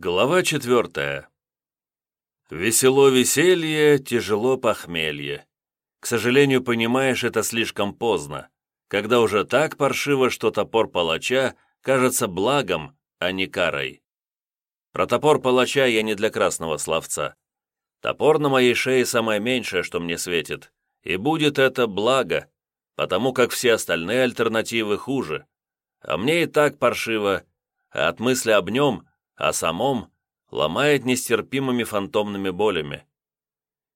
Глава четвертая. Весело веселье, тяжело похмелье. К сожалению, понимаешь это слишком поздно, когда уже так паршиво, что топор палача кажется благом, а не карой. Про топор палача я не для красного словца. Топор на моей шее самое меньшее, что мне светит, и будет это благо, потому как все остальные альтернативы хуже. А мне и так паршиво, а от мысли об нем а самом ломает нестерпимыми фантомными болями.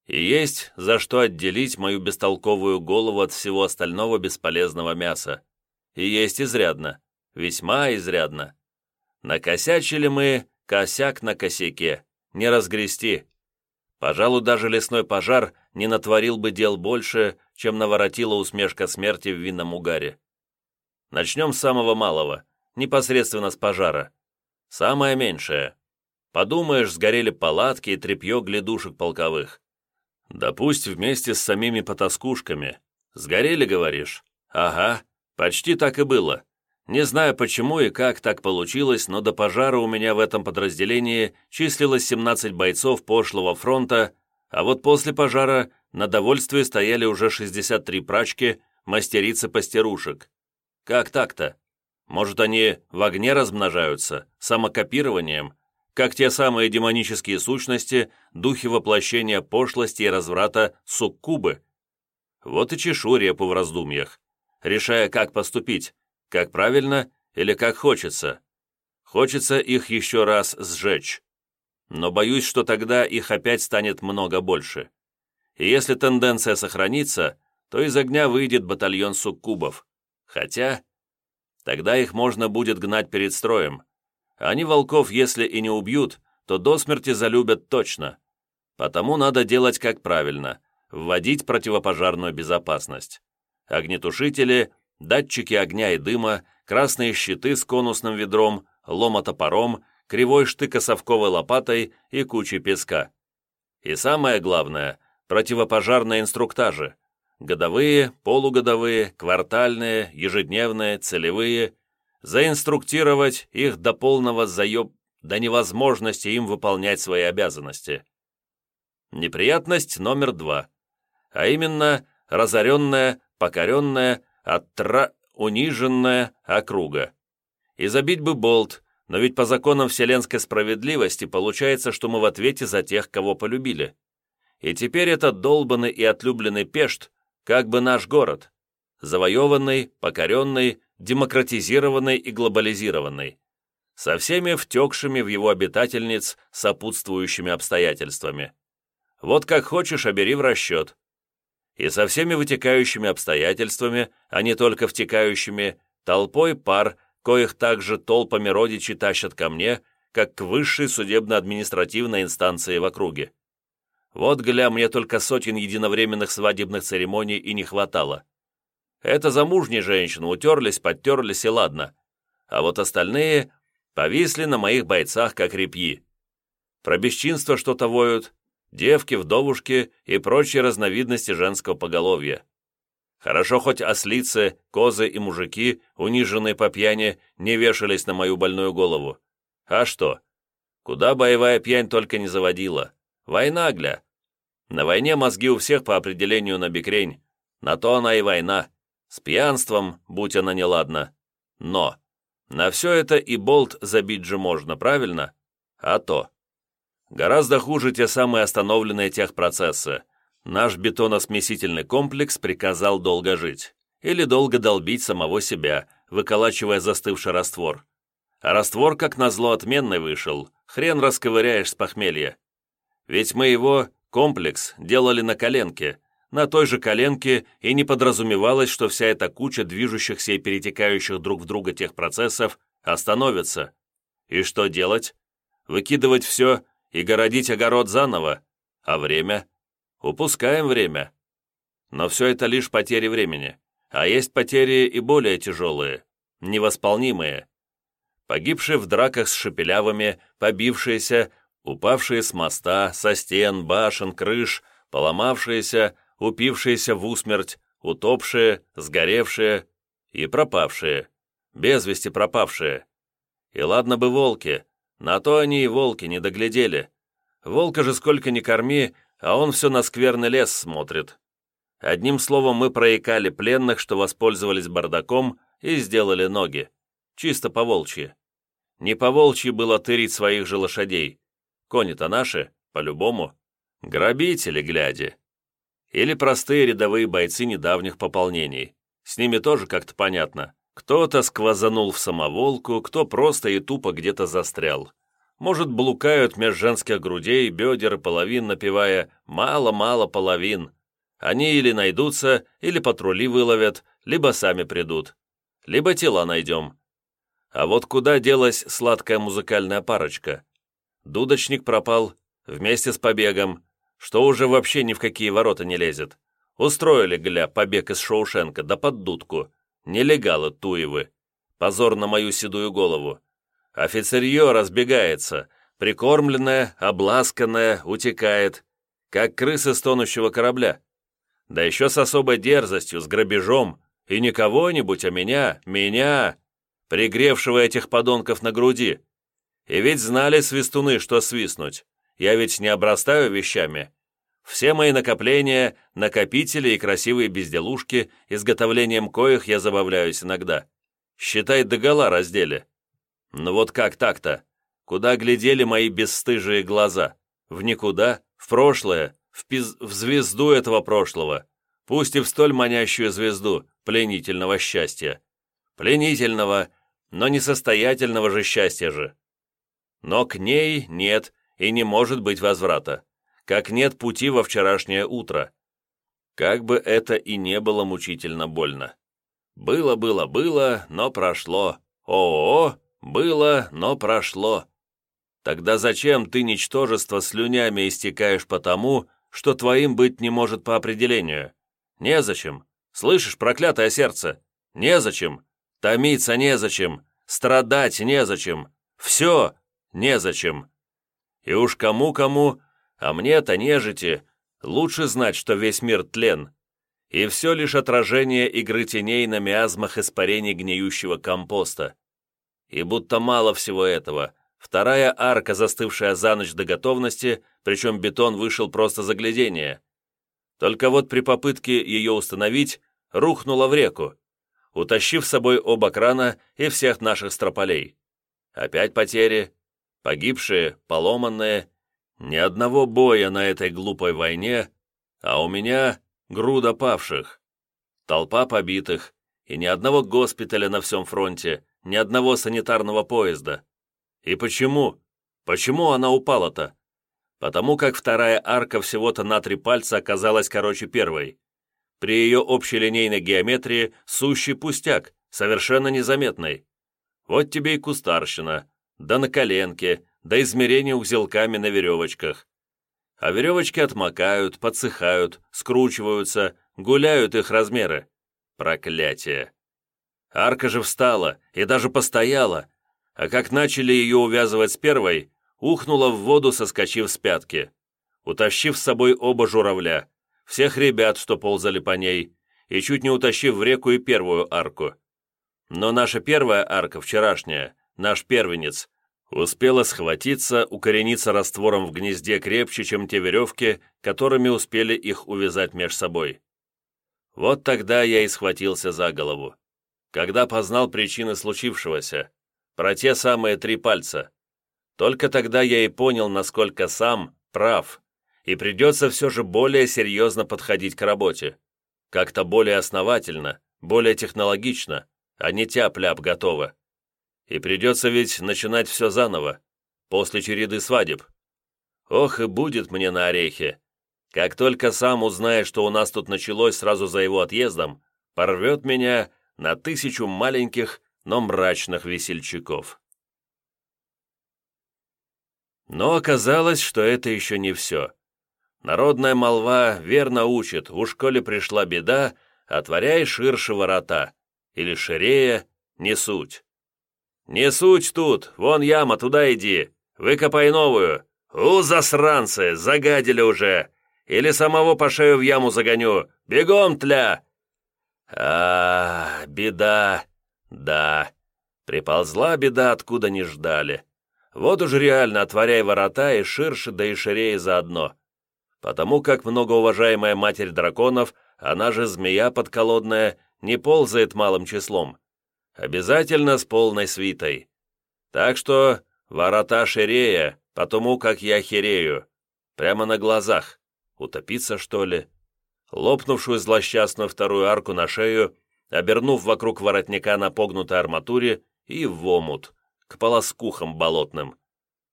И есть за что отделить мою бестолковую голову от всего остального бесполезного мяса. И есть изрядно, весьма изрядно. Накосячили мы косяк на косяке, не разгрести. Пожалуй, даже лесной пожар не натворил бы дел больше, чем наворотила усмешка смерти в винном угаре. Начнем с самого малого, непосредственно с пожара. Самое меньшее. Подумаешь, сгорели палатки и тряпье глядушек полковых. Да пусть вместе с самими потаскушками. Сгорели, говоришь? Ага, почти так и было. Не знаю, почему и как так получилось, но до пожара у меня в этом подразделении числилось 17 бойцов пошлого фронта, а вот после пожара на довольствие стояли уже 63 прачки, мастерицы-пастерушек. Как так-то? Может, они в огне размножаются, самокопированием, как те самые демонические сущности, духи воплощения пошлости и разврата суккубы. Вот и чешу репу в раздумьях, решая, как поступить, как правильно или как хочется. Хочется их еще раз сжечь. Но боюсь, что тогда их опять станет много больше. И если тенденция сохранится, то из огня выйдет батальон суккубов. Хотя Тогда их можно будет гнать перед строем. Они волков, если и не убьют, то до смерти залюбят точно. Потому надо делать как правильно, вводить противопожарную безопасность. Огнетушители, датчики огня и дыма, красные щиты с конусным ведром, ломотопором, кривой штыкосовковой лопатой и кучей песка. И самое главное – противопожарные инструктажи, годовые, полугодовые, квартальные, ежедневные, целевые, заинструктировать их до полного заеб... до невозможности им выполнять свои обязанности. Неприятность номер два, а именно разоренная, покоренная, оттра... униженная округа. И забить бы болт, но ведь по законам вселенской справедливости получается, что мы в ответе за тех, кого полюбили. И теперь этот долбанный и отлюбленный Пешт как бы наш город, завоеванный, покоренный, демократизированный и глобализированный, со всеми втекшими в его обитательниц сопутствующими обстоятельствами. Вот как хочешь, а бери в расчет. И со всеми вытекающими обстоятельствами, а не только втекающими, толпой пар, коих также толпами родичи тащат ко мне, как к высшей судебно-административной инстанции в округе. Вот, гля, мне только сотен единовременных свадебных церемоний и не хватало. Это замужние женщины утерлись, подтерлись и ладно. А вот остальные повисли на моих бойцах, как репьи. Про бесчинство что-то воют, девки, вдовушки и прочие разновидности женского поголовья. Хорошо хоть ослицы, козы и мужики, униженные по пьяни, не вешались на мою больную голову. А что? Куда боевая пьянь только не заводила. Война, гля. На войне мозги у всех по определению на бекрень. На то она и война. С пьянством, будь она неладна. Но на все это и болт забить же можно, правильно? А то. Гораздо хуже те самые остановленные техпроцессы. Наш бетоносмесительный комплекс приказал долго жить. Или долго долбить самого себя, выколачивая застывший раствор. А раствор, как назло, отменный вышел. Хрен расковыряешь с похмелья. Ведь мы его, комплекс, делали на коленке, на той же коленке и не подразумевалось, что вся эта куча движущихся и перетекающих друг в друга тех процессов остановится. И что делать? Выкидывать все и городить огород заново? А время? Упускаем время. Но все это лишь потери времени. А есть потери и более тяжелые, невосполнимые. Погибшие в драках с шепелявыми, побившиеся, упавшие с моста, со стен, башен, крыш, поломавшиеся, упившиеся в усмерть, утопшие, сгоревшие и пропавшие, без вести пропавшие. И ладно бы волки, На то они и волки не доглядели. Волка же сколько ни корми, а он все на скверный лес смотрит. Одним словом, мы проекали пленных, что воспользовались бардаком и сделали ноги. Чисто по-волчьи. Не по-волчьи было тырить своих же лошадей. Кони-то наши, по-любому. Грабители, глядя. Или простые рядовые бойцы недавних пополнений. С ними тоже как-то понятно. Кто-то сквозанул в самоволку, кто просто и тупо где-то застрял. Может, блукают меж женских грудей, бедер и половин, напевая «мало-мало половин». Они или найдутся, или патрули выловят, либо сами придут. Либо тела найдем. А вот куда делась сладкая музыкальная парочка? Дудочник пропал, вместе с побегом, что уже вообще ни в какие ворота не лезет. Устроили, гля, побег из Шоушенка, да под дудку. Нелегалы Туевы. Позор на мою седую голову. Офицерье разбегается, прикормленное, обласканное, утекает, как крысы с тонущего корабля. Да еще с особой дерзостью, с грабежом, и не кого-нибудь, а меня, меня, пригревшего этих подонков на груди. И ведь знали свистуны, что свистнуть. Я ведь не обрастаю вещами. Все мои накопления, накопители и красивые безделушки, изготовлением коих я забавляюсь иногда. Считай, догола раздели. Ну вот как так-то? Куда глядели мои бесстыжие глаза? В никуда? В прошлое? В, пиз... в звезду этого прошлого? Пусть и в столь манящую звезду пленительного счастья. Пленительного, но несостоятельного же счастья же. Но к ней нет и не может быть возврата, как нет пути во вчерашнее утро. Как бы это и не было мучительно больно. Было, было, было, но прошло. О-о-о, было, но прошло. Тогда зачем ты, ничтожество, слюнями истекаешь потому, что твоим быть не может по определению? Незачем. Слышишь, проклятое сердце? Незачем. Томиться незачем. Страдать незачем. Все незачем. И уж кому-кому, а мне-то нежити, лучше знать, что весь мир тлен. И все лишь отражение игры теней на миазмах испарений гниющего компоста. И будто мало всего этого. Вторая арка, застывшая за ночь до готовности, причем бетон вышел просто заглядение. Только вот при попытке ее установить, рухнула в реку, утащив с собой оба крана и всех наших строполей. Опять потери, погибшие, поломанные, ни одного боя на этой глупой войне, а у меня груда павших, толпа побитых и ни одного госпиталя на всем фронте, ни одного санитарного поезда. И почему? Почему она упала-то? Потому как вторая арка всего-то на три пальца оказалась короче первой. При ее общей линейной геометрии сущий пустяк, совершенно незаметный. Вот тебе и кустарщина, да на коленке, да измерение узелками на веревочках. А веревочки отмокают, подсыхают, скручиваются, гуляют их размеры. Проклятие! Арка же встала и даже постояла, а как начали ее увязывать с первой, ухнула в воду, соскочив с пятки, утащив с собой оба журавля, всех ребят, что ползали по ней, и чуть не утащив в реку и первую арку. Но наша первая арка, вчерашняя, наш первенец, успела схватиться, укорениться раствором в гнезде крепче, чем те веревки, которыми успели их увязать меж собой. Вот тогда я и схватился за голову когда познал причины случившегося, про те самые три пальца. Только тогда я и понял, насколько сам прав, и придется все же более серьезно подходить к работе. Как-то более основательно, более технологично, а не тяп-ляп готово. И придется ведь начинать все заново, после череды свадеб. Ох, и будет мне на орехи. Как только сам узнает, что у нас тут началось сразу за его отъездом, порвет меня на тысячу маленьких, но мрачных весельчаков. Но оказалось, что это еще не все. Народная молва верно учит, у школе пришла беда, отворяй ширше ворота, или ширея, не суть. «Не суть тут, вон яма, туда иди, выкопай новую. У, засранцы, загадили уже! Или самого по шею в яму загоню, бегом, тля!» А, беда, да. Приползла беда, откуда не ждали. Вот уж реально отворяй ворота и ширше, да и ширее заодно. Потому как многоуважаемая матерь драконов, она же змея подколодная, не ползает малым числом. Обязательно с полной свитой. Так что ворота ширея, потому как я херею. Прямо на глазах. Утопиться, что ли? Лопнувшую злосчастную вторую арку на шею, обернув вокруг воротника на погнутой арматуре и в омут, к полоскухам болотным.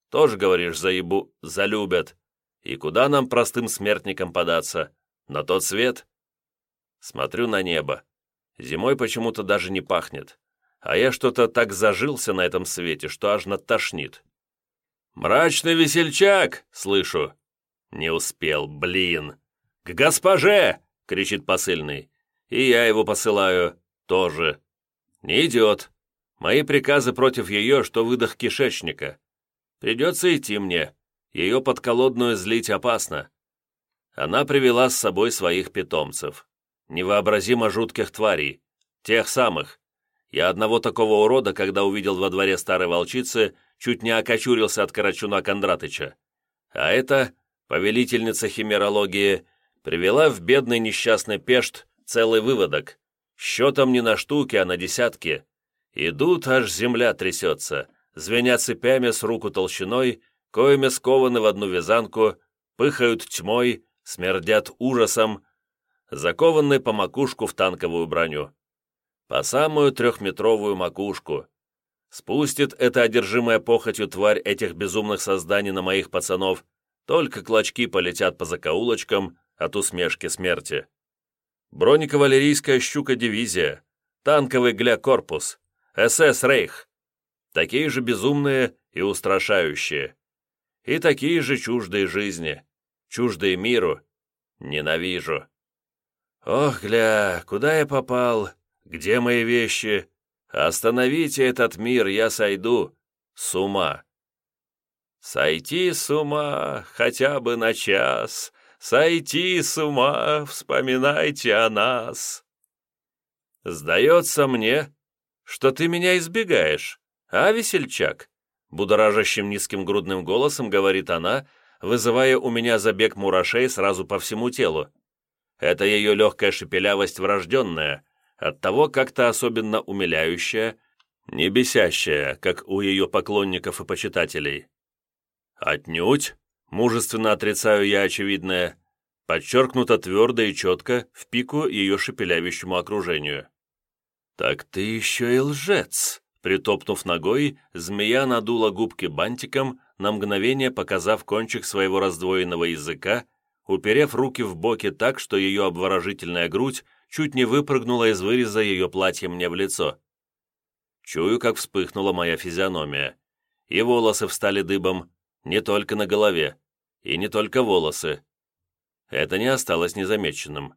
Тоже, говоришь, заебу, залюбят. И куда нам, простым смертникам, податься? На тот свет? Смотрю на небо. Зимой почему-то даже не пахнет а я что-то так зажился на этом свете, что аж натошнит. «Мрачный весельчак!» — слышу. Не успел, блин. «К госпоже!» — кричит посыльный. И я его посылаю тоже. Не идет. Мои приказы против ее, что выдох кишечника. Придется идти мне. Ее подколодную злить опасно. Она привела с собой своих питомцев. Невообразимо жутких тварей. Тех самых, я одного такого урода, когда увидел во дворе старой волчицы, чуть не окочурился от Карачуна Кондратыча. А это, повелительница химерологии, привела в бедный несчастный пешт целый выводок. Счетом не на штуки, а на десятки. Идут, аж земля трясется, звенят цепями с руку толщиной, коими скованы в одну вязанку, пыхают тьмой, смердят ужасом, закованные по макушку в танковую броню по самую трехметровую макушку. Спустит эта одержимая похотью тварь этих безумных созданий на моих пацанов, только клочки полетят по закоулочкам от усмешки смерти. Бронекавалерийская щука-дивизия, танковый гля-корпус, СС-рейх. Такие же безумные и устрашающие. И такие же чуждые жизни, чуждые миру. Ненавижу. Ох, гля, куда я попал? Где мои вещи? Остановите этот мир, я сойду с ума. Сойти с ума хотя бы на час, Сойти с ума, вспоминайте о нас. Сдается мне, что ты меня избегаешь, а, весельчак? Будоражащим низким грудным голосом говорит она, вызывая у меня забег мурашей сразу по всему телу. Это ее легкая шепелявость врожденная, оттого как-то особенно умиляющая, не бесящая, как у ее поклонников и почитателей. Отнюдь, мужественно отрицаю я очевидное, подчеркнуто твердо и четко в пику ее шепелявящему окружению. «Так ты еще и лжец!» Притопнув ногой, змея надула губки бантиком, на мгновение показав кончик своего раздвоенного языка, уперев руки в боки так, что ее обворожительная грудь чуть не выпрыгнула из выреза ее платья мне в лицо. Чую, как вспыхнула моя физиономия. И волосы встали дыбом, не только на голове, и не только волосы. Это не осталось незамеченным.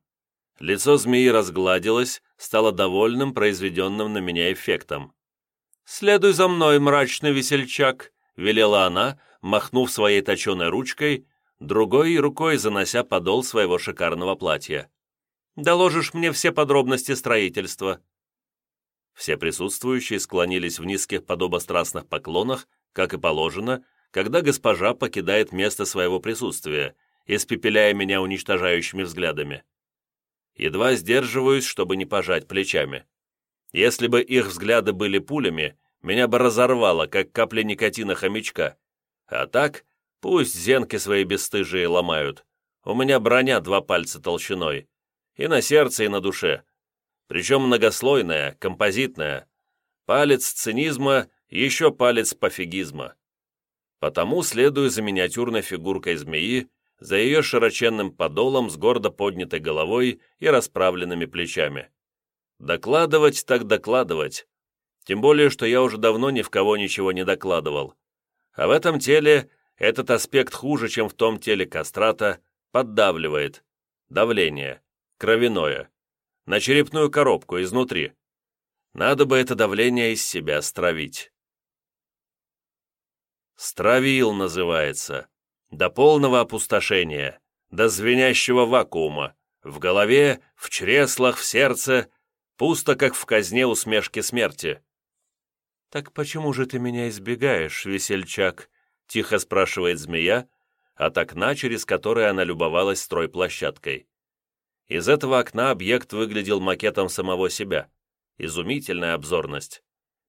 Лицо змеи разгладилось, стало довольным произведенным на меня эффектом. «Следуй за мной, мрачный весельчак», — велела она, махнув своей точеной ручкой, другой рукой занося подол своего шикарного платья. Доложишь мне все подробности строительства». Все присутствующие склонились в низких подобострастных поклонах, как и положено, когда госпожа покидает место своего присутствия, испепеляя меня уничтожающими взглядами. Едва сдерживаюсь, чтобы не пожать плечами. Если бы их взгляды были пулями, меня бы разорвало, как капля никотина хомячка. А так, пусть зенки свои бесстыжие ломают. У меня броня два пальца толщиной и на сердце, и на душе. Причем многослойная, композитная. Палец цинизма, еще палец пофигизма. Потому следую за миниатюрной фигуркой змеи, за ее широченным подолом с гордо поднятой головой и расправленными плечами. Докладывать так докладывать. Тем более, что я уже давно ни в кого ничего не докладывал. А в этом теле этот аспект хуже, чем в том теле кастрата, поддавливает. Давление кровяное, на черепную коробку изнутри. Надо бы это давление из себя стравить. Стравил называется. До полного опустошения, до звенящего вакуума. В голове, в чреслах, в сердце, пусто, как в казне усмешки смерти. «Так почему же ты меня избегаешь, весельчак?» — тихо спрашивает змея, от окна, через которое она любовалась стройплощадкой. Из этого окна объект выглядел макетом самого себя. Изумительная обзорность.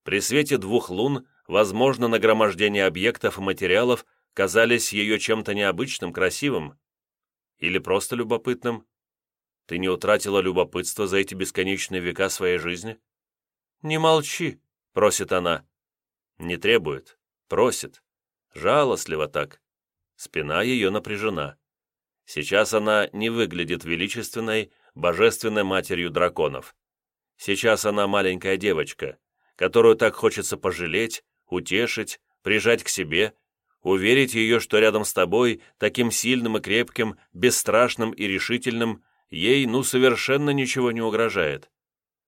При свете двух лун, возможно, нагромождение объектов и материалов казались ее чем-то необычным, красивым. Или просто любопытным. Ты не утратила любопытство за эти бесконечные века своей жизни? «Не молчи», — просит она. Не требует, просит. Жалостливо так. Спина ее напряжена. Сейчас она не выглядит величественной, божественной матерью драконов. Сейчас она маленькая девочка, которую так хочется пожалеть, утешить, прижать к себе, уверить ее, что рядом с тобой, таким сильным и крепким, бесстрашным и решительным, ей ну совершенно ничего не угрожает,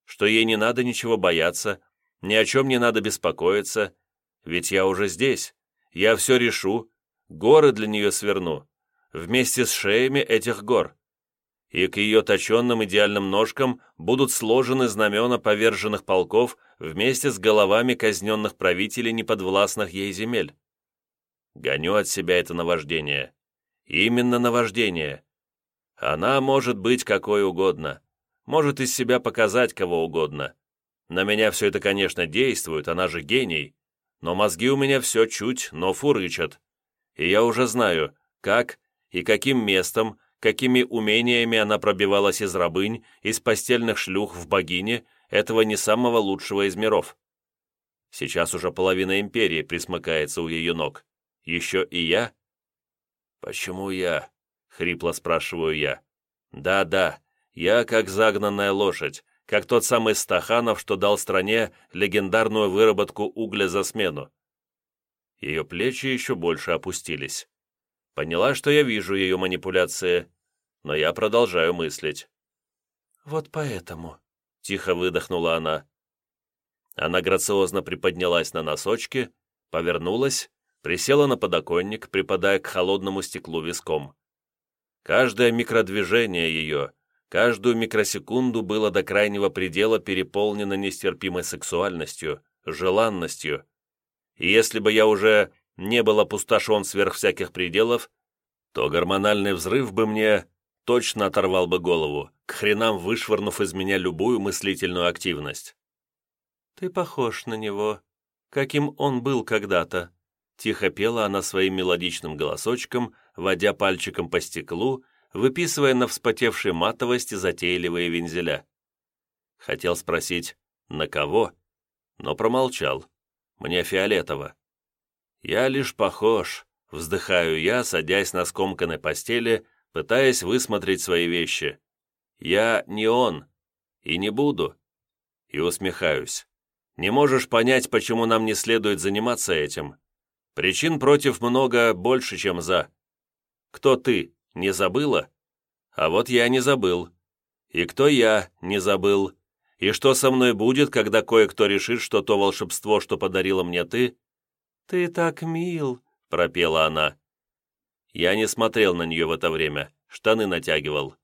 что ей не надо ничего бояться, ни о чем не надо беспокоиться, ведь я уже здесь, я все решу, горы для нее сверну, вместе с шеями этих гор. И к ее точенным идеальным ножкам будут сложены знамена поверженных полков вместе с головами казненных правителей неподвластных ей земель. Гоню от себя это наваждение. Именно наваждение. Она может быть какой угодно. Может из себя показать кого угодно. На меня все это, конечно, действует, она же гений. Но мозги у меня все чуть, но фурычат. И я уже знаю, как и каким местом, какими умениями она пробивалась из рабынь, из постельных шлюх в богине, этого не самого лучшего из миров. Сейчас уже половина империи присмыкается у ее ног. Еще и я? «Почему я?» — хрипло спрашиваю я. «Да-да, я как загнанная лошадь, как тот самый Стаханов, что дал стране легендарную выработку угля за смену. Ее плечи еще больше опустились. Поняла, что я вижу ее манипуляции, но я продолжаю мыслить. «Вот поэтому», — тихо выдохнула она. Она грациозно приподнялась на носочки, повернулась, присела на подоконник, припадая к холодному стеклу виском. Каждое микродвижение ее, каждую микросекунду было до крайнего предела переполнено нестерпимой сексуальностью, желанностью, и если бы я уже не был опустошен сверх всяких пределов, то гормональный взрыв бы мне точно оторвал бы голову, к хренам вышвырнув из меня любую мыслительную активность. «Ты похож на него, каким он был когда-то», тихо пела она своим мелодичным голосочком, водя пальчиком по стеклу, выписывая на вспотевшей матовости затейливые вензеля. Хотел спросить, на кого, но промолчал. Мне фиолетово. Я лишь похож, вздыхаю я, садясь на скомканной постели, пытаясь высмотреть свои вещи. Я не он. И не буду. И усмехаюсь. Не можешь понять, почему нам не следует заниматься этим. Причин против много больше, чем за. Кто ты, не забыла? А вот я не забыл. И кто я, не забыл. И что со мной будет, когда кое-кто решит, что то волшебство, что подарила мне ты...» «Ты так мил», — пропела она. Я не смотрел на нее в это время, штаны натягивал.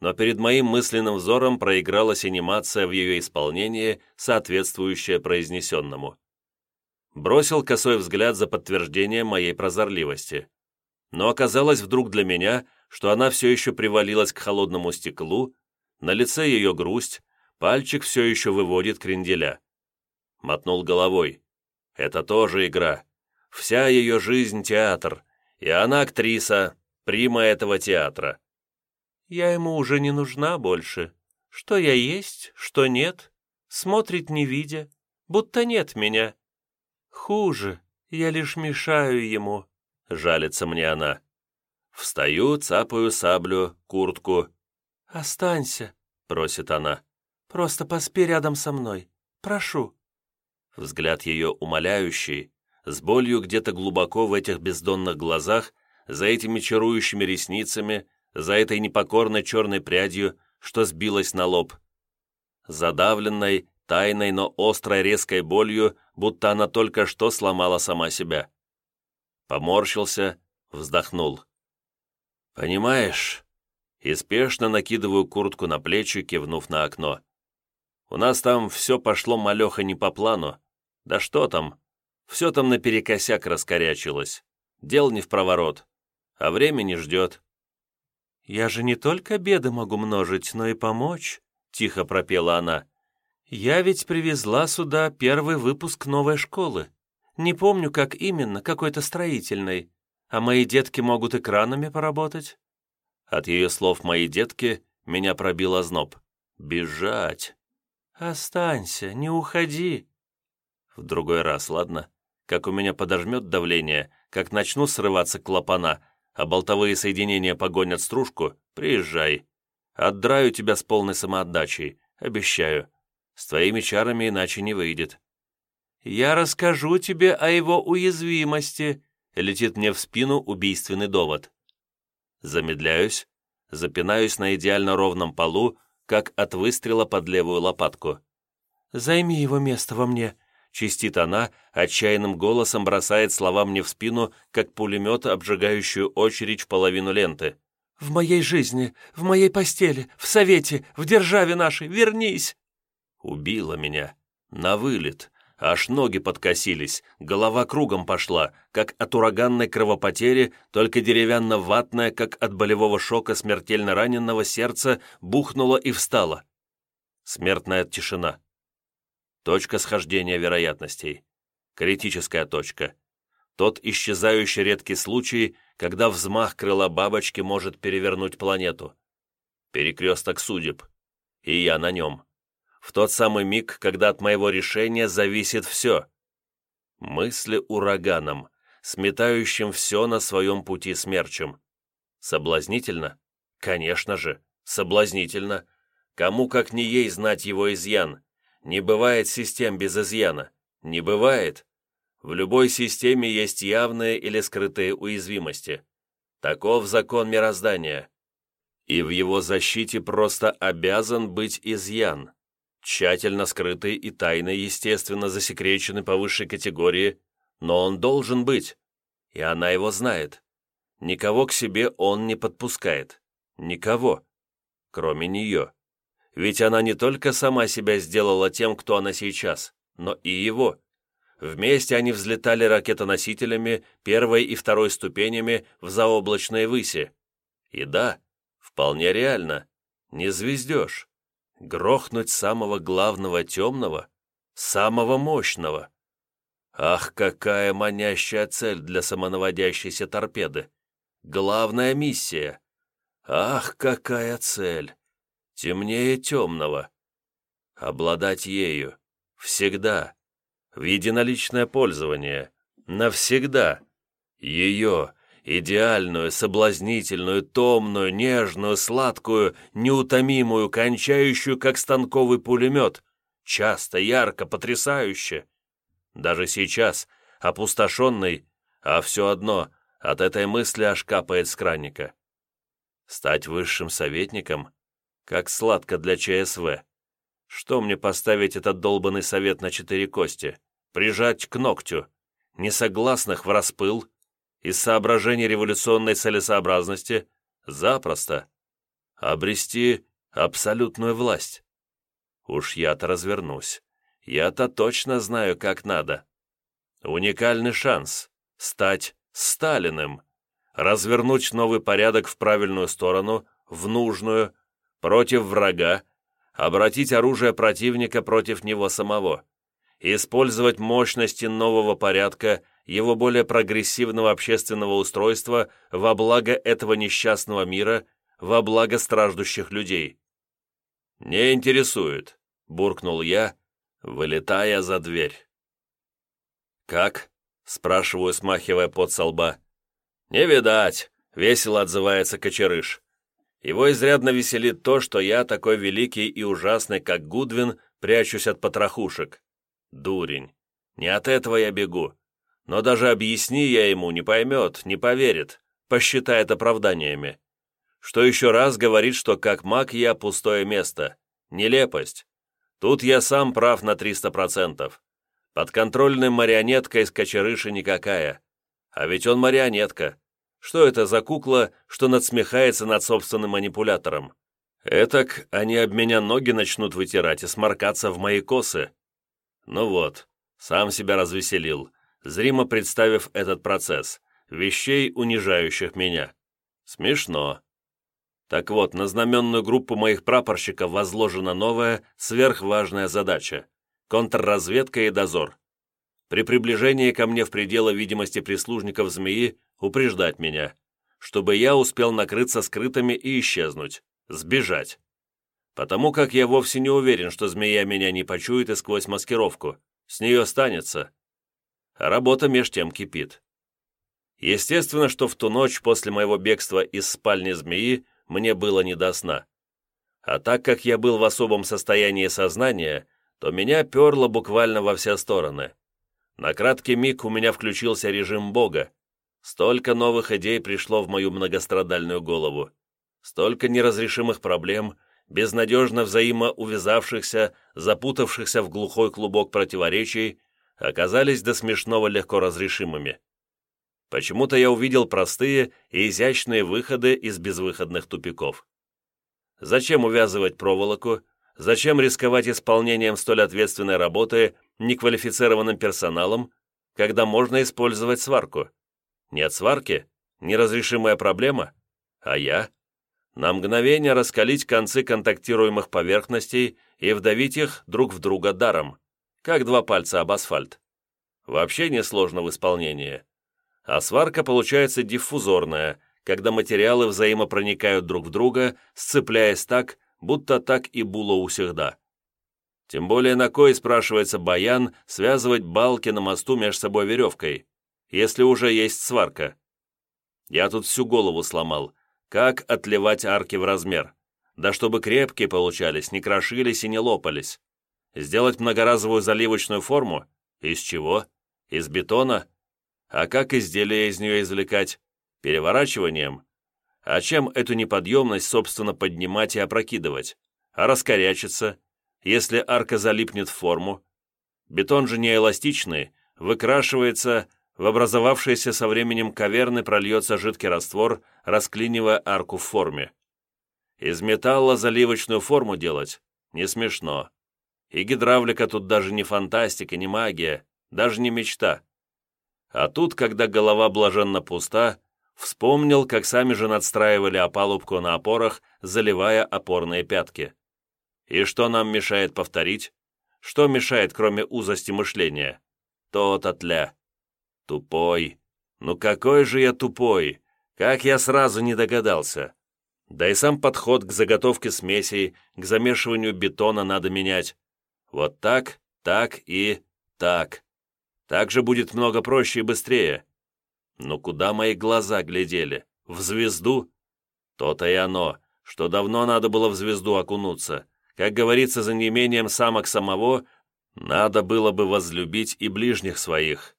Но перед моим мысленным взором проигралась анимация в ее исполнении, соответствующая произнесенному. Бросил косой взгляд за подтверждение моей прозорливости. Но оказалось вдруг для меня, что она все еще привалилась к холодному стеклу, на лице ее грусть, Пальчик все еще выводит кренделя. Мотнул головой. Это тоже игра. Вся ее жизнь — театр, и она актриса, прима этого театра. Я ему уже не нужна больше. Что я есть, что нет, смотрит не видя, будто нет меня. Хуже, я лишь мешаю ему, жалится мне она. Встаю, цапаю саблю, куртку. «Останься», — просит она. Просто поспи рядом со мной. Прошу». Взгляд ее умоляющий, с болью где-то глубоко в этих бездонных глазах, за этими чарующими ресницами, за этой непокорной черной прядью, что сбилась на лоб. Задавленной, тайной, но острой резкой болью, будто она только что сломала сама себя. Поморщился, вздохнул. «Понимаешь?» И спешно накидываю куртку на плечи, кивнув на окно. У нас там все пошло малеха не по плану. Да что там? Все там наперекосяк раскорячилось. Дел не в проворот. А время не ждет. «Я же не только беды могу множить, но и помочь», — тихо пропела она. «Я ведь привезла сюда первый выпуск новой школы. Не помню, как именно, какой-то строительной. А мои детки могут экранами поработать». От ее слов «мои детки» меня пробил озноб. «Бежать!» «Останься, не уходи!» В другой раз, ладно? Как у меня подожмет давление, как начну срываться клапана, а болтовые соединения погонят стружку, приезжай. Отдраю тебя с полной самоотдачей, обещаю. С твоими чарами иначе не выйдет. «Я расскажу тебе о его уязвимости», — летит мне в спину убийственный довод. Замедляюсь, запинаюсь на идеально ровном полу, как от выстрела под левую лопатку. «Займи его место во мне», — чистит она, отчаянным голосом бросает слова мне в спину, как пулемет, обжигающую очередь в половину ленты. «В моей жизни, в моей постели, в совете, в державе нашей, вернись!» Убила меня. На вылет. Аж ноги подкосились, голова кругом пошла, как от ураганной кровопотери, только деревянно-ватная, как от болевого шока смертельно раненного сердца, бухнула и встала. Смертная тишина. Точка схождения вероятностей. Критическая точка. Тот исчезающий редкий случай, когда взмах крыла бабочки может перевернуть планету. Перекресток судеб. И я на нем в тот самый миг, когда от моего решения зависит все. Мысли ураганом, сметающим все на своем пути смерчем. Соблазнительно? Конечно же, соблазнительно. Кому как не ей знать его изъян. Не бывает систем без изъяна. Не бывает. В любой системе есть явные или скрытые уязвимости. Таков закон мироздания. И в его защите просто обязан быть изъян. Тщательно скрытый и тайно, естественно, засекреченный по высшей категории, но он должен быть, и она его знает. Никого к себе он не подпускает. Никого. Кроме нее. Ведь она не только сама себя сделала тем, кто она сейчас, но и его. Вместе они взлетали ракетоносителями первой и второй ступенями в заоблачной выси. И да, вполне реально, не звездешь. Грохнуть самого главного темного, самого мощного. Ах, какая манящая цель для самонаводящейся торпеды! Главная миссия! Ах, какая цель! Темнее темного. Обладать ею. Всегда. В единоличное пользование. Навсегда. Ее, идеальную, соблазнительную, томную, нежную, сладкую, неутомимую, кончающую, как станковый пулемет, часто, ярко, потрясающе. Даже сейчас, опустошенный, а все одно, от этой мысли аж капает с краника. Стать высшим советником? Как сладко для ЧСВ. Что мне поставить этот долбанный совет на четыре кости? Прижать к ногтю? Несогласных в распыл? Из соображений революционной целесообразности запросто обрести абсолютную власть. Уж я-то развернусь. Я-то точно знаю, как надо. Уникальный шанс стать Сталиным, развернуть новый порядок в правильную сторону, в нужную, против врага, обратить оружие противника против него самого, использовать мощности нового порядка его более прогрессивного общественного устройства во благо этого несчастного мира, во благо страждущих людей. «Не интересует», — буркнул я, вылетая за дверь. «Как?» — спрашиваю, смахивая пот со лба. «Не видать», — весело отзывается Кочерыш. Его изрядно веселит то, что я, такой великий и ужасный, как Гудвин, прячусь от потрохушек. Дурень. Не от этого я бегу. Но даже объясни я ему, не поймет, не поверит, посчитает оправданиями. Что еще раз говорит, что как маг я пустое место. Нелепость. Тут я сам прав на 300%. Подконтрольной марионетка из кочерыши никакая. А ведь он марионетка. Что это за кукла, что надсмехается над собственным манипулятором? Этак они об меня ноги начнут вытирать и сморкаться в мои косы. Ну вот, Сам себя развеселил, зримо представив этот процесс, вещей, унижающих меня. Смешно. Так вот, на знаменную группу моих прапорщиков возложена новая, сверхважная задача – контрразведка и дозор. При приближении ко мне в пределы видимости прислужников змеи упреждать меня, чтобы я успел накрыться скрытыми и исчезнуть, сбежать. Потому как я вовсе не уверен, что змея меня не почует и сквозь маскировку. С нее останется. А работа меж тем кипит. Естественно, что в ту ночь после моего бегства из спальни змеи мне было не до сна. А так как я был в особом состоянии сознания, то меня перло буквально во все стороны. На краткий миг у меня включился режим Бога. Столько новых идей пришло в мою многострадальную голову. Столько неразрешимых проблем, безнадежно взаимоувязавшихся, запутавшихся в глухой клубок противоречий, оказались до смешного легко разрешимыми. Почему-то я увидел простые и изящные выходы из безвыходных тупиков. Зачем увязывать проволоку? Зачем рисковать исполнением столь ответственной работы неквалифицированным персоналом, когда можно использовать сварку? Нет сварки? Неразрешимая проблема? А я? На мгновение раскалить концы контактируемых поверхностей и вдавить их друг в друга даром, как два пальца об асфальт. Вообще несложно в исполнении а сварка получается диффузорная, когда материалы взаимопроникают друг в друга, сцепляясь так, будто так и было у. Тем более на кой, спрашивается Баян, связывать балки на мосту между собой веревкой, если уже есть сварка. Я тут всю голову сломал. Как отливать арки в размер? Да чтобы крепкие получались, не крошились и не лопались. Сделать многоразовую заливочную форму? Из чего? Из бетона? А как изделие из нее извлекать? Переворачиванием? А чем эту неподъемность, собственно, поднимать и опрокидывать? А раскорячиться, если арка залипнет в форму? Бетон же не эластичный, выкрашивается, в образовавшиеся со временем каверны прольется жидкий раствор, расклинивая арку в форме. Из металла заливочную форму делать? Не смешно. И гидравлика тут даже не фантастика, не магия, даже не мечта. А тут, когда голова блаженно пуста, вспомнил, как сами же надстраивали опалубку на опорах, заливая опорные пятки. И что нам мешает повторить? Что мешает, кроме узости мышления? То-то. Тупой. Ну какой же я тупой! Как я сразу не догадался! Да и сам подход к заготовке смесей, к замешиванию бетона надо менять. Вот так, так и так. Так же будет много проще и быстрее. Но куда мои глаза глядели? В звезду? То-то и оно, что давно надо было в звезду окунуться. Как говорится, за неимением самок самого, надо было бы возлюбить и ближних своих.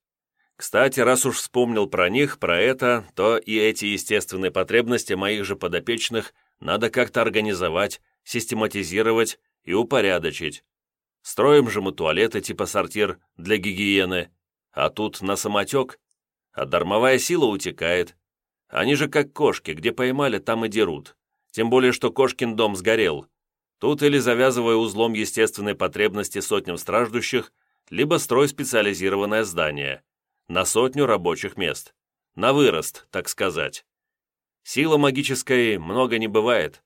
Кстати, раз уж вспомнил про них, про это, то и эти естественные потребности моих же подопечных надо как-то организовать, систематизировать и упорядочить. Строим же мы туалеты типа сортир для гигиены, а тут на самотек, а дармовая сила утекает. Они же как кошки, где поймали, там и дерут. Тем более, что кошкин дом сгорел. Тут или завязывая узлом естественной потребности сотням страждущих, либо строй специализированное здание. На сотню рабочих мест. На вырост, так сказать. Сила магической много не бывает.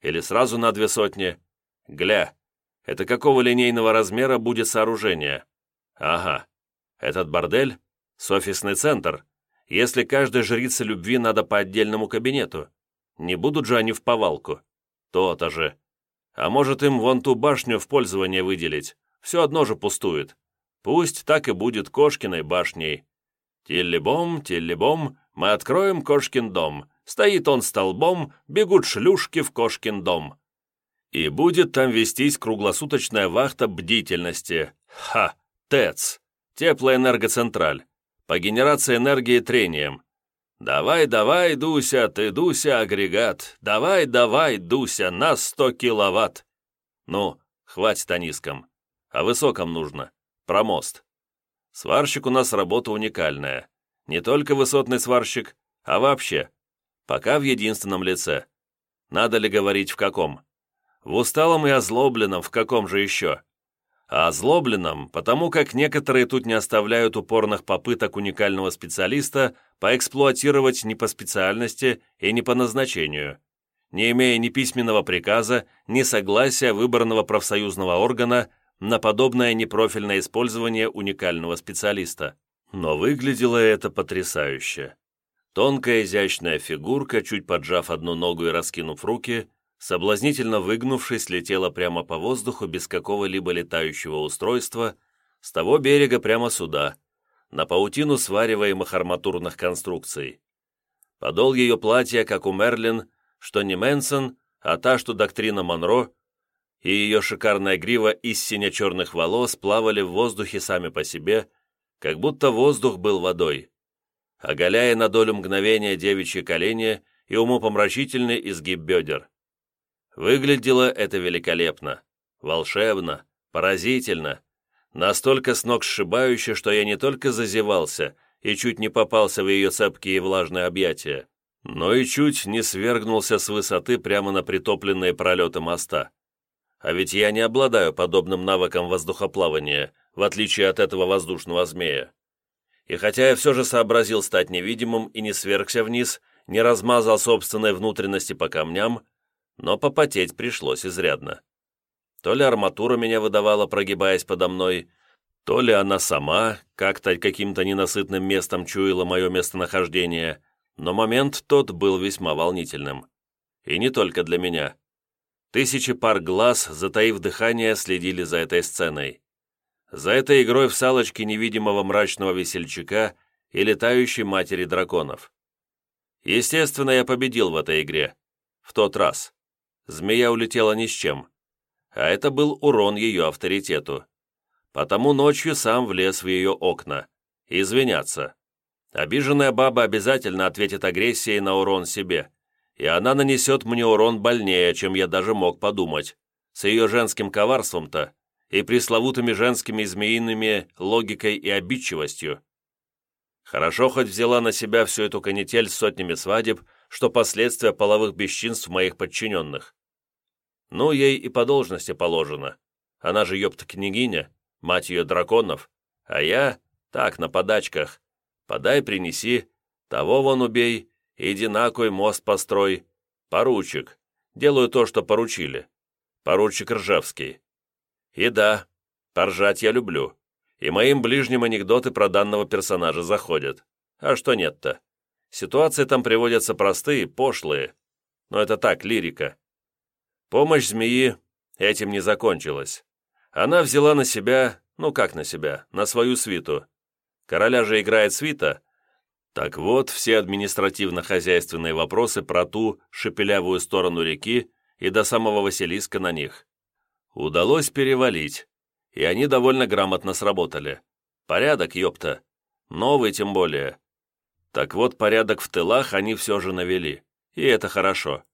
Или сразу на две сотни. Гля, это какого линейного размера будет сооружение? Ага, этот бордель — офисный центр. Если каждой жрице любви надо по отдельному кабинету. Не будут же они в повалку. То-то же. А может им вон ту башню в пользование выделить? Все одно же пустует. Пусть так и будет Кошкиной башней. Тиллибом, тиллибом, мы откроем Кошкин дом. Стоит он столбом, бегут шлюшки в Кошкин дом. И будет там вестись круглосуточная вахта бдительности. Ха, ТЭЦ. Теплоэнергоцентраль. По генерации энергии трением. Давай, давай, Дуся, ты, Дуся, агрегат. Давай, давай, Дуся, на 100 киловатт. Ну, хватит о низком. О высоком нужно. Про мост. Сварщик у нас работа уникальная. Не только высотный сварщик, а вообще. Пока в единственном лице. Надо ли говорить в каком? В усталом и озлобленном в каком же еще? а озлобленном, потому как некоторые тут не оставляют упорных попыток уникального специалиста поэксплуатировать не по специальности и не по назначению, не имея ни письменного приказа, ни согласия выбранного профсоюзного органа на подобное непрофильное использование уникального специалиста. Но выглядело это потрясающе. Тонкая изящная фигурка, чуть поджав одну ногу и раскинув руки, соблазнительно выгнувшись, летела прямо по воздуху без какого-либо летающего устройства, с того берега прямо сюда, на паутину свариваемых арматурных конструкций. Подол ее платья, как у Мерлин, что не Мэнсон, а та, что доктрина Монро, и ее шикарная грива из сине-черных волос плавали в воздухе сами по себе, как будто воздух был водой, оголяя на долю мгновения девичьи колени и умопомрачительный изгиб бедер. Выглядело это великолепно, волшебно, поразительно, настолько сногсшибающе, что я не только зазевался и чуть не попался в ее цепкие и влажные объятия, но и чуть не свергнулся с высоты прямо на притопленные пролеты моста. А ведь я не обладаю подобным навыком воздухоплавания, в отличие от этого воздушного змея. И хотя я все же сообразил стать невидимым и не свергся вниз, не размазал собственной внутренности по камням, но попотеть пришлось изрядно. То ли арматура меня выдавала, прогибаясь подо мной, то ли она сама как-то каким-то ненасытным местом чуяла мое местонахождение, но момент тот был весьма волнительным. И не только для меня. Тысячи пар глаз, затаив дыхание, следили за этой сценой. За этой игрой в салочки невидимого мрачного весельчака и летающей матери драконов. Естественно, я победил в этой игре. В тот раз. Змея улетела ни с чем. А это был урон ее авторитету. Потому ночью сам влез в ее окна. Извиняться. Обиженная баба обязательно ответит агрессией на урон себе и она нанесет мне урон больнее, чем я даже мог подумать. С ее женским коварством-то и пресловутыми женскими змеиными логикой и обидчивостью. Хорошо хоть взяла на себя всю эту канитель с сотнями свадеб, что последствия половых бесчинств моих подчиненных. Ну, ей и по должности положено. Она же, ёпта, княгиня, мать ее драконов, а я, так, на подачках. Подай, принеси, того вон убей, Иди на кой мост построй. Поручик. Делаю то, что поручили. Поручик Ржевский. И да, поржать я люблю. И моим ближним анекдоты про данного персонажа заходят. А что нет-то? Ситуации там приводятся простые, пошлые. Но это так, лирика. Помощь змеи этим не закончилась. Она взяла на себя, ну как на себя, на свою свиту. Короля же играет свита, так вот, все административно-хозяйственные вопросы про ту шепелявую сторону реки и до самого Василиска на них. Удалось перевалить, и они довольно грамотно сработали. Порядок, ёпта. Новый тем более. Так вот, порядок в тылах они все же навели, и это хорошо.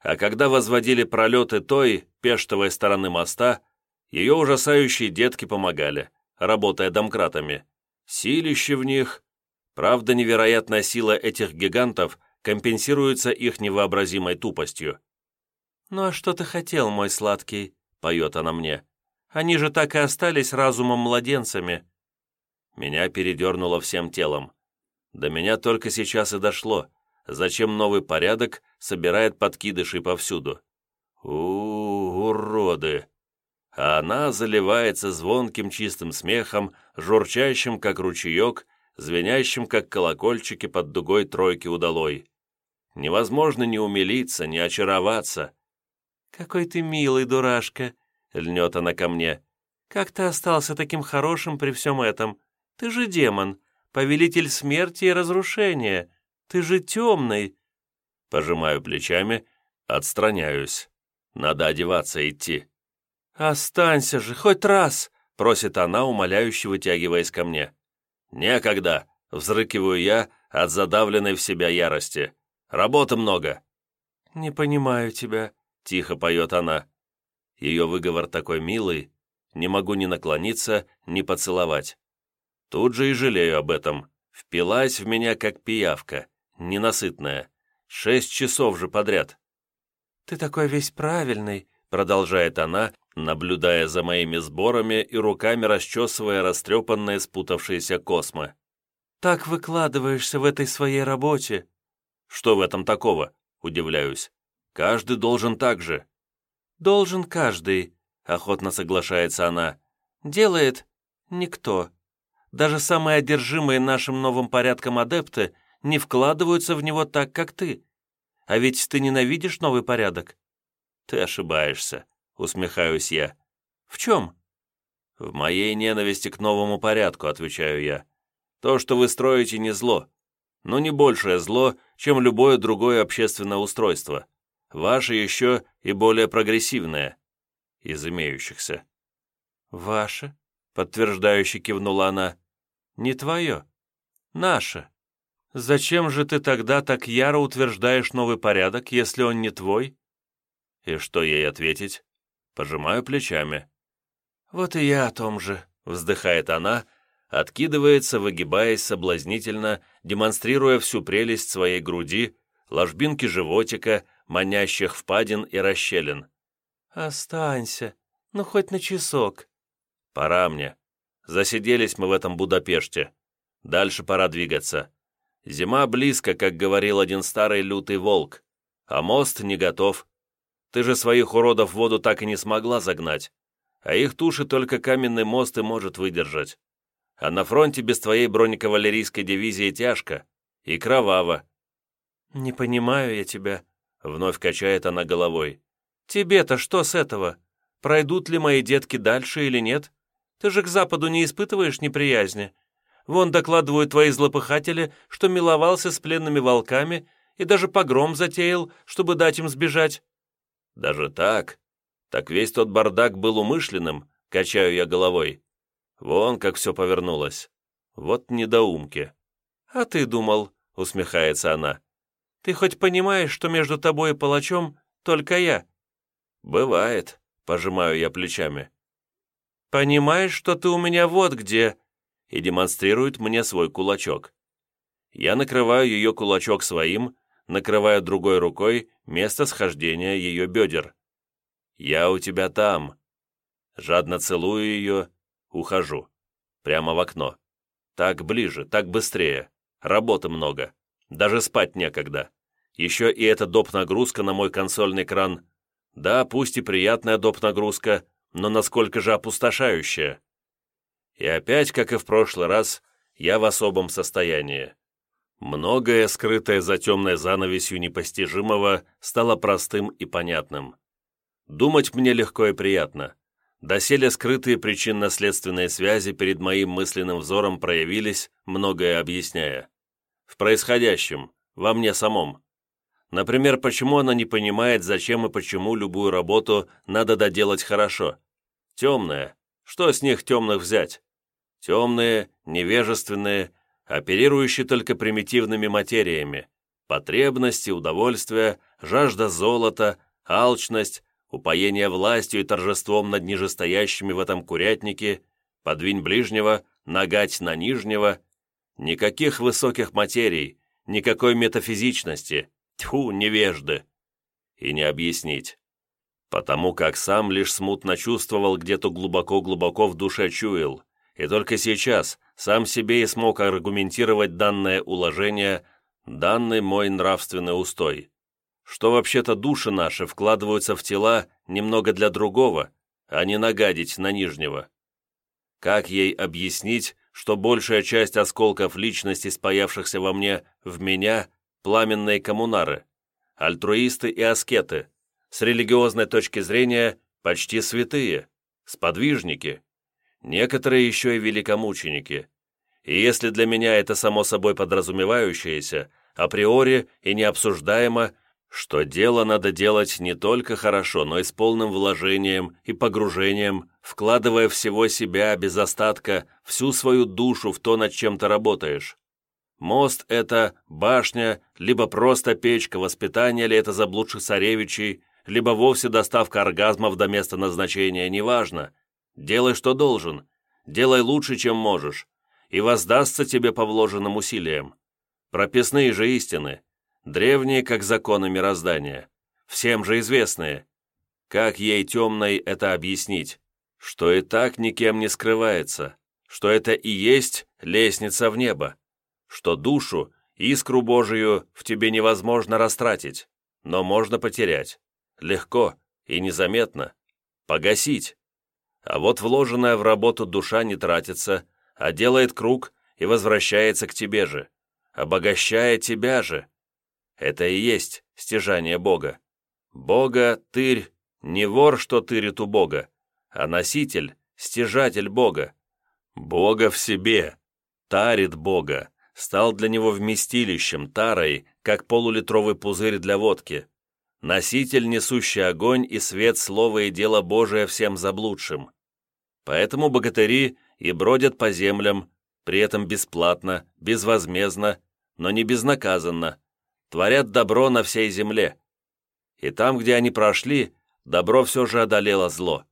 А когда возводили пролеты той, пештовой стороны моста, ее ужасающие детки помогали, работая домкратами. Силище в них Правда, невероятная сила этих гигантов компенсируется их невообразимой тупостью. «Ну а что ты хотел, мой сладкий?» — поет она мне. «Они же так и остались разумом младенцами». Меня передернуло всем телом. До меня только сейчас и дошло, зачем новый порядок собирает подкидыши повсюду. у, -у уроды! А она заливается звонким чистым смехом, журчащим, как ручеек, звенящим, как колокольчики под дугой тройки удалой. Невозможно не умилиться, не очароваться. «Какой ты милый, дурашка!» — льнет она ко мне. «Как ты остался таким хорошим при всем этом? Ты же демон, повелитель смерти и разрушения. Ты же темный!» Пожимаю плечами, отстраняюсь. Надо одеваться идти. «Останься же, хоть раз!» — просит она, умоляюще вытягиваясь ко мне. «Некогда!» — взрыкиваю я от задавленной в себя ярости. «Работы много!» «Не понимаю тебя», — тихо поет она. Ее выговор такой милый, не могу ни наклониться, ни поцеловать. Тут же и жалею об этом. Впилась в меня, как пиявка, ненасытная. Шесть часов же подряд. «Ты такой весь правильный», — продолжает она, наблюдая за моими сборами и руками расчесывая растрепанные спутавшиеся космы. «Так выкладываешься в этой своей работе». «Что в этом такого?» – удивляюсь. «Каждый должен так же». «Должен каждый», – охотно соглашается она. «Делает никто. Даже самые одержимые нашим новым порядком адепты не вкладываются в него так, как ты. А ведь ты ненавидишь новый порядок». «Ты ошибаешься», — усмехаюсь я. «В чем?» «В моей ненависти к новому порядку», — отвечаю я. «То, что вы строите, не зло, но не большее зло, чем любое другое общественное устройство. Ваше еще и более прогрессивное. Из имеющихся». «Ваше?» — подтверждающе кивнула она. «Не твое. Наше. Зачем же ты тогда так яро утверждаешь новый порядок, если он не твой?» И что ей ответить? Пожимаю плечами. «Вот и я о том же», — вздыхает она, откидывается, выгибаясь соблазнительно, демонстрируя всю прелесть своей груди, ложбинки животика, манящих впадин и расщелин. «Останься, ну хоть на часок». «Пора мне. Засиделись мы в этом Будапеште. Дальше пора двигаться. Зима близко, как говорил один старый лютый волк, а мост не готов. Ты же своих уродов в воду так и не смогла загнать, а их туши только каменный мост и может выдержать. А на фронте без твоей бронекавалерийской дивизии тяжко и кроваво». «Не понимаю я тебя», — вновь качает она головой. «Тебе-то что с этого? Пройдут ли мои детки дальше или нет? Ты же к Западу не испытываешь неприязни. Вон докладывают твои злопыхатели, что миловался с пленными волками и даже погром затеял, чтобы дать им сбежать. Даже так? Так весь тот бардак был умышленным, качаю я головой. Вон как все повернулось. Вот недоумки. А ты думал, усмехается она. Ты хоть понимаешь, что между тобой и палачом только я? Бывает, пожимаю я плечами. Понимаешь, что ты у меня вот где? И демонстрирует мне свой кулачок. Я накрываю ее кулачок своим, накрывая другой рукой место схождения ее бедер. «Я у тебя там». Жадно целую ее, ухожу. Прямо в окно. Так ближе, так быстрее. Работы много. Даже спать некогда. Еще и эта доп-нагрузка на мой консольный экран. Да, пусть и приятная доп-нагрузка, но насколько же опустошающая. И опять, как и в прошлый раз, я в особом состоянии. Многое, скрытое за темной занавесью непостижимого, стало простым и понятным. Думать мне легко и приятно. Доселе скрытые причинно-следственные связи перед моим мысленным взором проявились, многое объясняя. В происходящем, во мне самом. Например, почему она не понимает, зачем и почему любую работу надо доделать хорошо. Темная. Что с них темных взять? Темные, невежественные, оперирующий только примитивными материями, потребности, удовольствия, жажда золота, алчность, упоение властью и торжеством над нижестоящими в этом курятнике, подвинь ближнего, нагать на нижнего, никаких высоких материй, никакой метафизичности, тьфу, невежды. И не объяснить. Потому как сам лишь смутно чувствовал, где-то глубоко-глубоко в душе чуял, и только сейчас сам себе и смог аргументировать данное уложение, данный мой нравственный устой. Что вообще-то души наши вкладываются в тела немного для другого, а не нагадить на нижнего. Как ей объяснить, что большая часть осколков личности, спаявшихся во мне, в меня, пламенные коммунары, альтруисты и аскеты, с религиозной точки зрения почти святые, сподвижники, некоторые еще и великомученики. И если для меня это само собой подразумевающееся, априори и необсуждаемо, что дело надо делать не только хорошо, но и с полным вложением и погружением, вкладывая всего себя без остатка, всю свою душу в то, над чем ты работаешь. Мост — это башня, либо просто печка, воспитания ли это заблудших царевичей, либо вовсе доставка оргазмов до места назначения, неважно — Делай, что должен, делай лучше, чем можешь, и воздастся тебе по вложенным усилиям. Прописные же истины, древние, как законы мироздания, всем же известные. Как ей темной это объяснить? Что и так никем не скрывается, что это и есть лестница в небо, что душу, искру Божию в тебе невозможно растратить, но можно потерять, легко и незаметно, погасить. А вот вложенная в работу душа не тратится, а делает круг и возвращается к тебе же, обогащая тебя же. Это и есть стяжание Бога. Бога тырь не вор, что тырит у Бога, а носитель, стяжатель Бога. Бога в себе, тарит Бога, стал для него вместилищем, тарой, как полулитровый пузырь для водки. Носитель, несущий огонь и свет слова и дела Божия всем заблудшим. Поэтому богатыри и бродят по землям, при этом бесплатно, безвозмездно, но не безнаказанно, творят добро на всей земле. И там, где они прошли, добро все же одолело зло.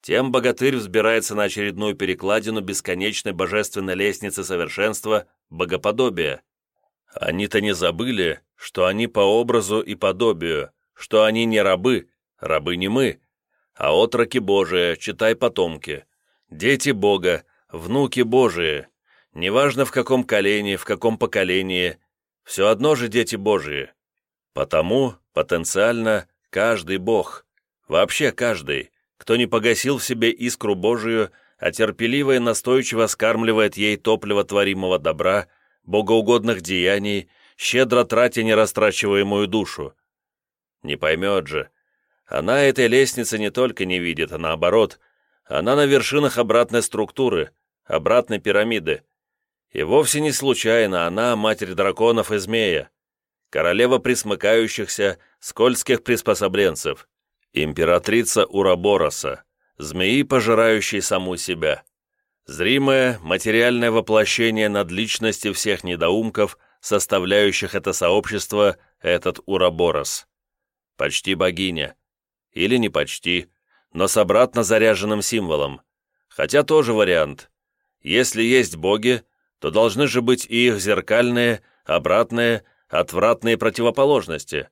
Тем богатырь взбирается на очередную перекладину бесконечной божественной лестницы совершенства, богоподобия. Они-то не забыли, что они по образу и подобию, что они не рабы, рабы не мы, а отроки Божии, читай потомки, дети Бога, внуки Божии, неважно в каком колене, в каком поколении, все одно же дети Божии. Потому, потенциально, каждый Бог – Вообще каждый, кто не погасил в себе искру Божию, а терпеливо и настойчиво скармливает ей топливо творимого добра, богоугодных деяний, щедро тратя нерастрачиваемую душу. Не поймет же. Она этой лестницы не только не видит, а наоборот, она на вершинах обратной структуры, обратной пирамиды. И вовсе не случайно она матерь драконов и змея, королева присмыкающихся, скользких приспособленцев императрица Урабороса, змеи, пожирающей саму себя. Зримое, материальное воплощение надличности всех недоумков, составляющих это сообщество, этот Ураборос. Почти богиня. Или не почти, но с обратно заряженным символом. Хотя тоже вариант. Если есть боги, то должны же быть и их зеркальные, обратные, отвратные противоположности.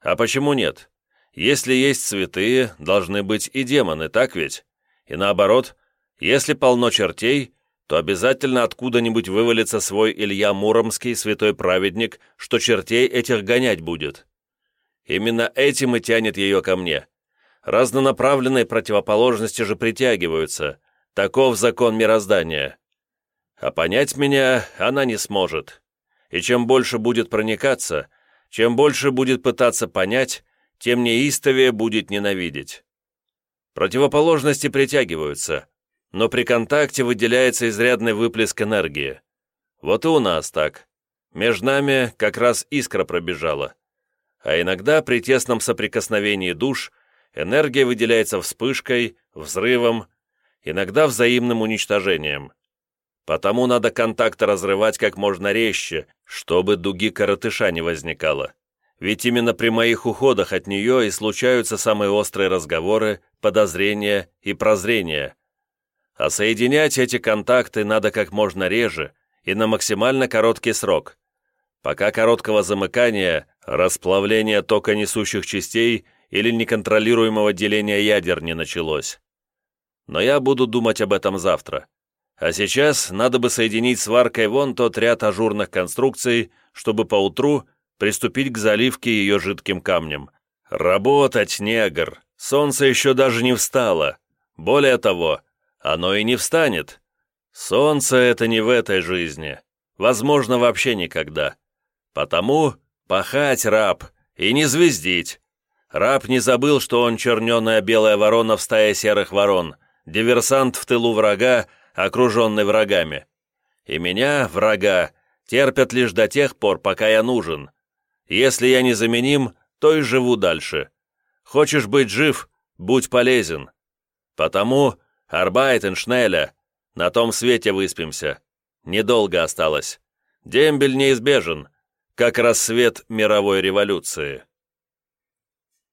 А почему нет? Если есть святые, должны быть и демоны, так ведь? И наоборот, если полно чертей, то обязательно откуда-нибудь вывалится свой Илья Муромский, святой праведник, что чертей этих гонять будет. Именно этим и тянет ее ко мне. Разнонаправленные противоположности же притягиваются. Таков закон мироздания. А понять меня она не сможет. И чем больше будет проникаться, чем больше будет пытаться понять, тем неистовее будет ненавидеть. Противоположности притягиваются, но при контакте выделяется изрядный выплеск энергии. Вот и у нас так. Между нами как раз искра пробежала. А иногда при тесном соприкосновении душ энергия выделяется вспышкой, взрывом, иногда взаимным уничтожением. Потому надо контакты разрывать как можно резче, чтобы дуги коротыша не возникало ведь именно при моих уходах от нее и случаются самые острые разговоры, подозрения и прозрения. А соединять эти контакты надо как можно реже и на максимально короткий срок. Пока короткого замыкания, расплавления тока несущих частей или неконтролируемого деления ядер не началось. Но я буду думать об этом завтра. А сейчас надо бы соединить сваркой вон тот ряд ажурных конструкций, чтобы поутру приступить к заливке ее жидким камнем. Работать, негр! Солнце еще даже не встало. Более того, оно и не встанет. Солнце — это не в этой жизни. Возможно, вообще никогда. Потому пахать, раб, и не звездить. Раб не забыл, что он черненая белая ворона в стае серых ворон, диверсант в тылу врага, окруженный врагами. И меня, врага, терпят лишь до тех пор, пока я нужен. Если я незаменим, то и живу дальше. Хочешь быть жив, будь полезен. Потому, Арбайтен, Шнеля, на том свете выспимся. Недолго осталось. Дембель неизбежен, как рассвет мировой революции.